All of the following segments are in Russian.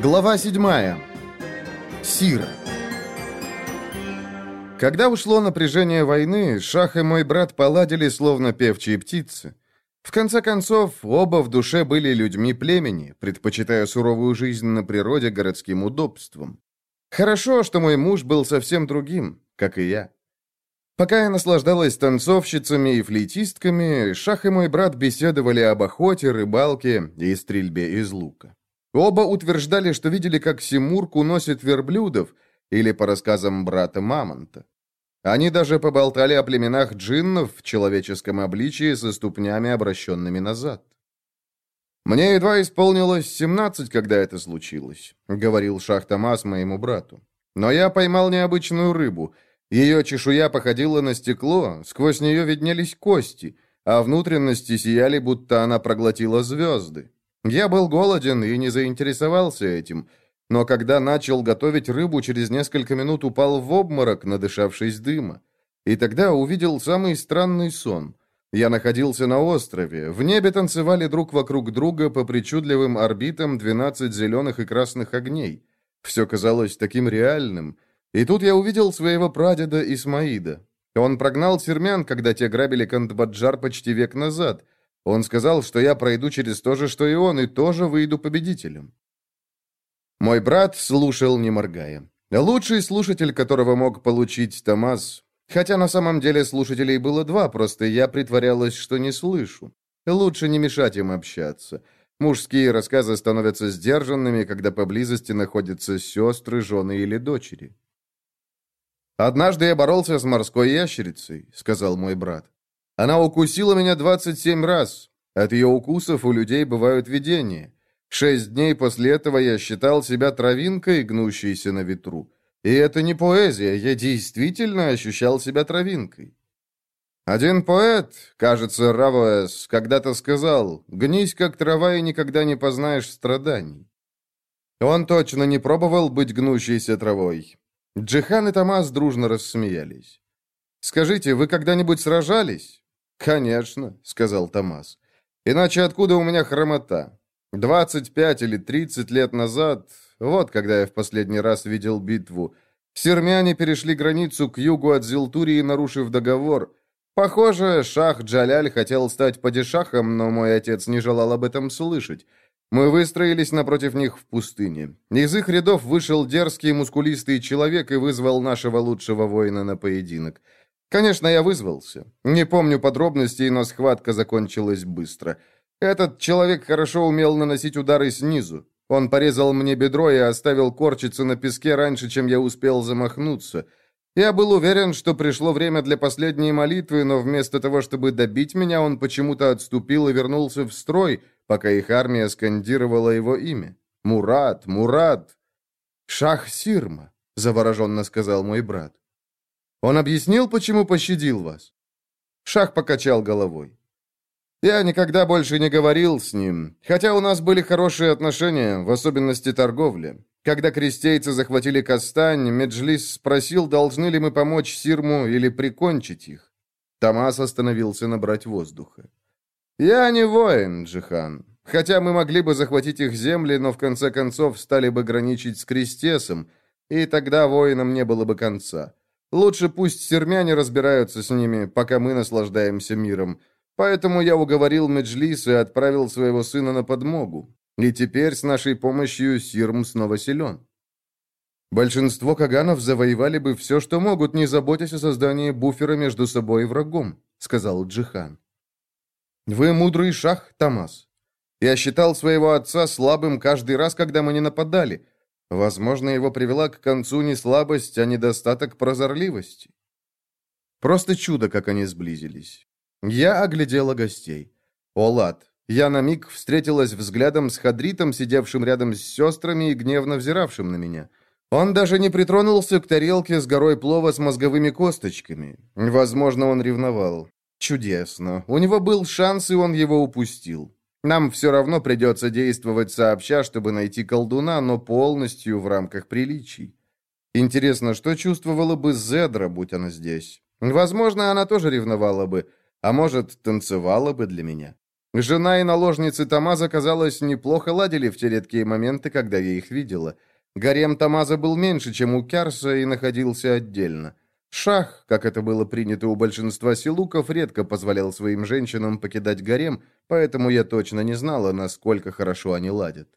Глава 7. Сир. Когда ушло напряжение войны, Шах и мой брат поладили, словно певчие птицы. В конце концов, оба в душе были людьми племени, предпочитая суровую жизнь на природе городским удобствам. Хорошо, что мой муж был совсем другим, как и я. Пока я наслаждалась танцовщицами и флейтистками, Шах и мой брат беседовали об охоте, рыбалке и стрельбе из лука. Оба утверждали, что видели, как Симурк уносит верблюдов, или по рассказам брата Мамонта. Они даже поболтали о племенах джиннов в человеческом обличии со ступнями, обращенными назад. «Мне едва исполнилось семнадцать, когда это случилось», — говорил Шах Тамас моему брату. «Но я поймал необычную рыбу. Ее чешуя походила на стекло, сквозь нее виднелись кости, а внутренности сияли, будто она проглотила звезды. Я был голоден и не заинтересовался этим, но когда начал готовить рыбу, через несколько минут упал в обморок, надышавшись дыма. И тогда увидел самый странный сон. Я находился на острове. В небе танцевали друг вокруг друга по причудливым орбитам 12 зеленых и красных огней. Все казалось таким реальным. И тут я увидел своего прадеда Исмаида. Он прогнал сермян, когда те грабили Кандбаджар почти век назад — он сказал, что я пройду через то же, что и он, и тоже выйду победителем. Мой брат слушал, не моргая. Лучший слушатель, которого мог получить Томас, хотя на самом деле слушателей было два, просто я притворялась, что не слышу. Лучше не мешать им общаться. Мужские рассказы становятся сдержанными, когда поблизости находятся сестры, жены или дочери. «Однажды я боролся с морской ящерицей», — сказал мой брат. Она укусила меня 27 раз. От ее укусов у людей бывают видения. Шесть дней после этого я считал себя травинкой, гнущейся на ветру. И это не поэзия, я действительно ощущал себя травинкой. Один поэт, кажется, Равоэс, когда-то сказал, «Гнись, как трава, и никогда не познаешь страданий». Он точно не пробовал быть гнущейся травой. Джихан и Томас дружно рассмеялись. «Скажите, вы когда-нибудь сражались?» «Конечно», — сказал Томас. «Иначе откуда у меня хромота? 25 или 30 лет назад, вот когда я в последний раз видел битву, сермяне перешли границу к югу от Зилтурии, нарушив договор. Похоже, шах Джаляль хотел стать падишахом, но мой отец не желал об этом слышать. Мы выстроились напротив них в пустыне. Из их рядов вышел дерзкий мускулистый человек и вызвал нашего лучшего воина на поединок. Конечно, я вызвался. Не помню подробностей, но схватка закончилась быстро. Этот человек хорошо умел наносить удары снизу. Он порезал мне бедро и оставил корчиться на песке раньше, чем я успел замахнуться. Я был уверен, что пришло время для последней молитвы, но вместо того, чтобы добить меня, он почему-то отступил и вернулся в строй, пока их армия скандировала его имя. «Мурат! Мурат!» «Шах Сирма!» — завороженно сказал мой брат. Он объяснил, почему пощадил вас?» Шах покачал головой. «Я никогда больше не говорил с ним, хотя у нас были хорошие отношения, в особенности торговля. Когда крестейцы захватили Кастань, Меджлис спросил, должны ли мы помочь Сирму или прикончить их. Томас остановился набрать воздуха. «Я не воин, Джихан. Хотя мы могли бы захватить их земли, но в конце концов стали бы граничить с Крестесом, и тогда воинам не было бы конца. Лучше пусть сермяне разбираются с ними, пока мы наслаждаемся миром. Поэтому я уговорил Меджлис и отправил своего сына на подмогу. И теперь с нашей помощью Сирм снова силен. Большинство каганов завоевали бы все, что могут, не заботясь о создании буфера между собой и врагом, сказал Джихан. Вы мудрый шах, Тамас. Я считал своего отца слабым каждый раз, когда мы не нападали, Возможно, его привела к концу не слабость, а недостаток прозорливости. Просто чудо, как они сблизились. Я оглядела гостей. О, лад. Я на миг встретилась взглядом с Хадритом, сидевшим рядом с сестрами и гневно взиравшим на меня. Он даже не притронулся к тарелке с горой плова с мозговыми косточками. Возможно, он ревновал. Чудесно. У него был шанс, и он его упустил. Нам все равно придется действовать сообща, чтобы найти колдуна, но полностью в рамках приличий. Интересно, что чувствовала бы Зедра, будь она здесь? Возможно, она тоже ревновала бы, а может, танцевала бы для меня. Жена и наложницы Тамаза, казалось, неплохо ладили в те редкие моменты, когда я их видела. Гарем Тамаза был меньше, чем у Кярса, и находился отдельно. Шах, как это было принято у большинства силуков, редко позволял своим женщинам покидать гарем, поэтому я точно не знала, насколько хорошо они ладят.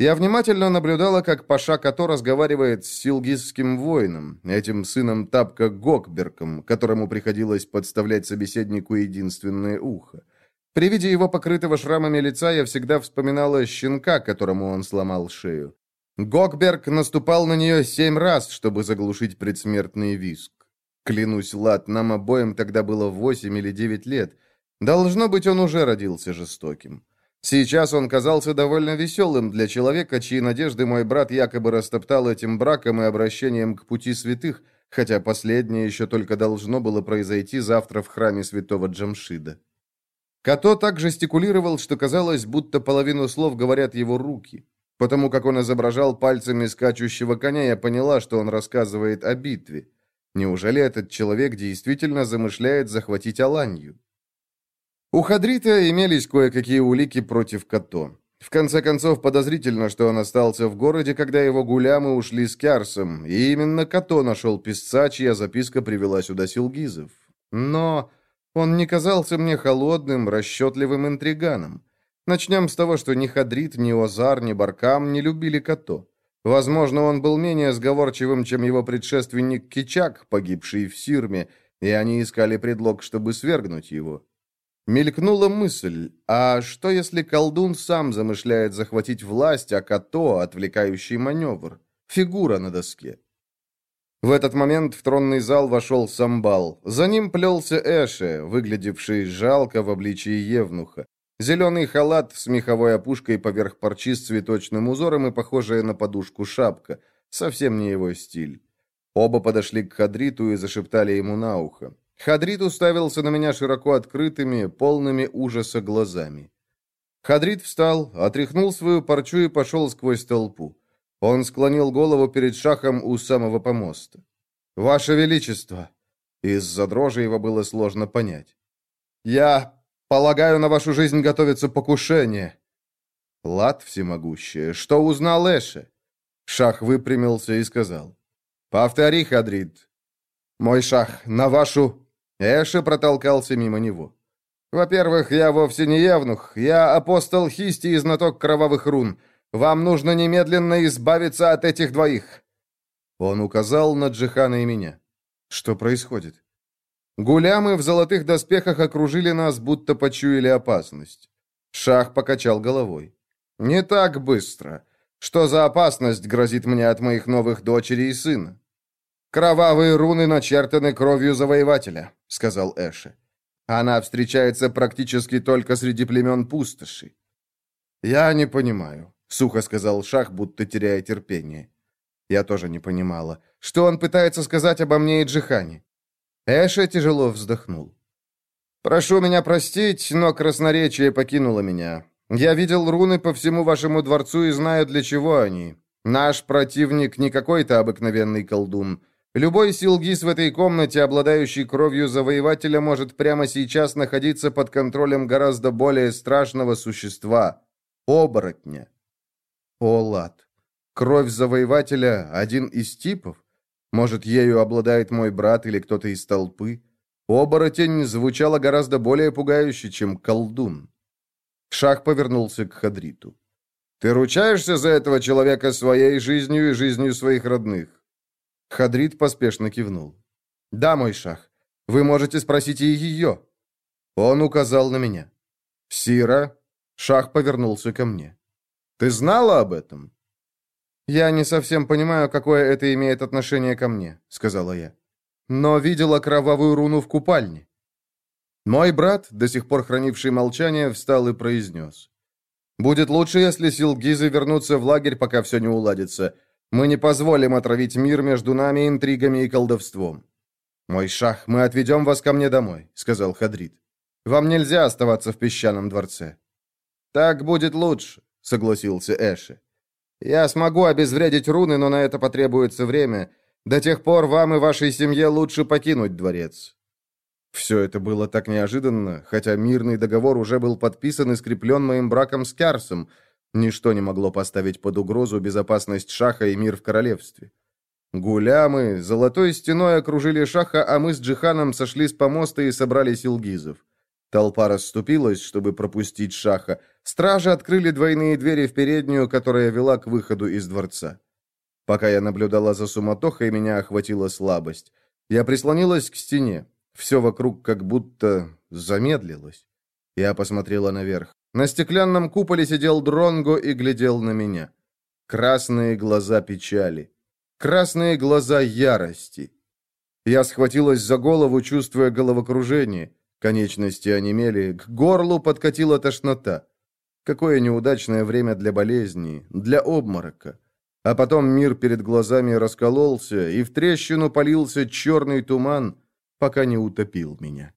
Я внимательно наблюдала, как Паша Като разговаривает с силгизским воином, этим сыном Тапка Гокберком, которому приходилось подставлять собеседнику единственное ухо. При виде его покрытого шрамами лица я всегда вспоминала щенка, которому он сломал шею. Гокберг наступал на нее семь раз, чтобы заглушить предсмертный виск. Клянусь, Лад, нам обоим тогда было восемь или девять лет. Должно быть, он уже родился жестоким. Сейчас он казался довольно веселым для человека, чьи надежды мой брат якобы растоптал этим браком и обращением к пути святых, хотя последнее еще только должно было произойти завтра в храме святого Джамшида. Като так жестикулировал, что казалось, будто половину слов говорят его руки. Потому как он изображал пальцами скачущего коня, я поняла, что он рассказывает о битве. Неужели этот человек действительно замышляет захватить Аланью? У Хадрита имелись кое-какие улики против Като. В конце концов, подозрительно, что он остался в городе, когда его гулямы ушли с Кярсом, и именно Като нашел писца, чья записка привела сюда Силгизов. Но он не казался мне холодным, расчетливым интриганом. Начнем с того, что ни Хадрит, ни Озар, ни Баркам не любили Като. Возможно, он был менее сговорчивым, чем его предшественник Кичак, погибший в Сирме, и они искали предлог, чтобы свергнуть его. Мелькнула мысль, а что если колдун сам замышляет захватить власть, а Като — отвлекающий маневр? Фигура на доске. В этот момент в тронный зал вошел Самбал. За ним плелся Эше, выглядевший жалко в обличии Евнуха. Зеленый халат с меховой опушкой поверх парчи с цветочным узором и похожая на подушку шапка. Совсем не его стиль. Оба подошли к Хадриту и зашептали ему на ухо. Хадрит уставился на меня широко открытыми, полными ужаса глазами. Хадрит встал, отряхнул свою парчу и пошел сквозь толпу. Он склонил голову перед шахом у самого помоста. «Ваше Величество!» Из-за дрожи его было сложно понять. «Я полагаю, на вашу жизнь готовится покушение». Лад всемогущее, что узнал Эше? Шах выпрямился и сказал. «Повтори, Хадрит. Мой шах, на вашу Эша протолкался мимо него. «Во-первых, я вовсе не явнух. Я апостол Хисти и знаток кровавых рун. Вам нужно немедленно избавиться от этих двоих». Он указал на Джихана и меня. «Что происходит?» Гулямы в золотых доспехах окружили нас, будто почуяли опасность. Шах покачал головой. «Не так быстро. Что за опасность грозит мне от моих новых дочери и сына?» «Кровавые руны начертаны кровью завоевателя», — сказал Эши. «Она встречается практически только среди племен пустоши». «Я не понимаю», — сухо сказал Шах, будто теряя терпение. Я тоже не понимала. Что он пытается сказать обо мне и Джихане? Эша тяжело вздохнул. «Прошу меня простить, но красноречие покинуло меня. Я видел руны по всему вашему дворцу и знаю, для чего они. Наш противник не какой-то обыкновенный колдун. Любой силгис в этой комнате, обладающий кровью завоевателя, может прямо сейчас находиться под контролем гораздо более страшного существа — оборотня. О, лад. Кровь завоевателя — один из типов? Может, ею обладает мой брат или кто-то из толпы? Оборотень звучало гораздо более пугающе, чем колдун. Шах повернулся к Хадриту. «Ты ручаешься за этого человека своей жизнью и жизнью своих родных?» Хадрид поспешно кивнул. «Да, мой шах. Вы можете спросить и ее». Он указал на меня. «Сира?» Шах повернулся ко мне. «Ты знала об этом?» «Я не совсем понимаю, какое это имеет отношение ко мне», — сказала я. «Но видела кровавую руну в купальне». Мой брат, до сих пор хранивший молчание, встал и произнес. «Будет лучше, если силгизы вернутся в лагерь, пока все не уладится. Мы не позволим отравить мир между нами интригами и колдовством. «Мой шах, мы отведем вас ко мне домой», — сказал Хадрид. «Вам нельзя оставаться в песчаном дворце». «Так будет лучше», — согласился Эши. «Я смогу обезвредить руны, но на это потребуется время. До тех пор вам и вашей семье лучше покинуть дворец». Все это было так неожиданно, хотя мирный договор уже был подписан и скреплен моим браком с Кярсом. Ничто не могло поставить под угрозу безопасность Шаха и мир в королевстве. Гулямы золотой стеной окружили Шаха, а мы с Джиханом сошли с помоста и собрали силгизов. Толпа расступилась, чтобы пропустить Шаха. Стражи открыли двойные двери в переднюю, которая вела к выходу из дворца. Пока я наблюдала за суматохой, меня охватила слабость. Я прислонилась к стене. Все вокруг как будто замедлилось. Я посмотрела наверх. На стеклянном куполе сидел Дронго и глядел на меня. Красные глаза печали. Красные глаза ярости. Я схватилась за голову, чувствуя головокружение. Конечности онемели, к горлу подкатила тошнота. Какое неудачное время для болезни, для обморока. А потом мир перед глазами раскололся, и в трещину полился черный туман, пока не утопил меня.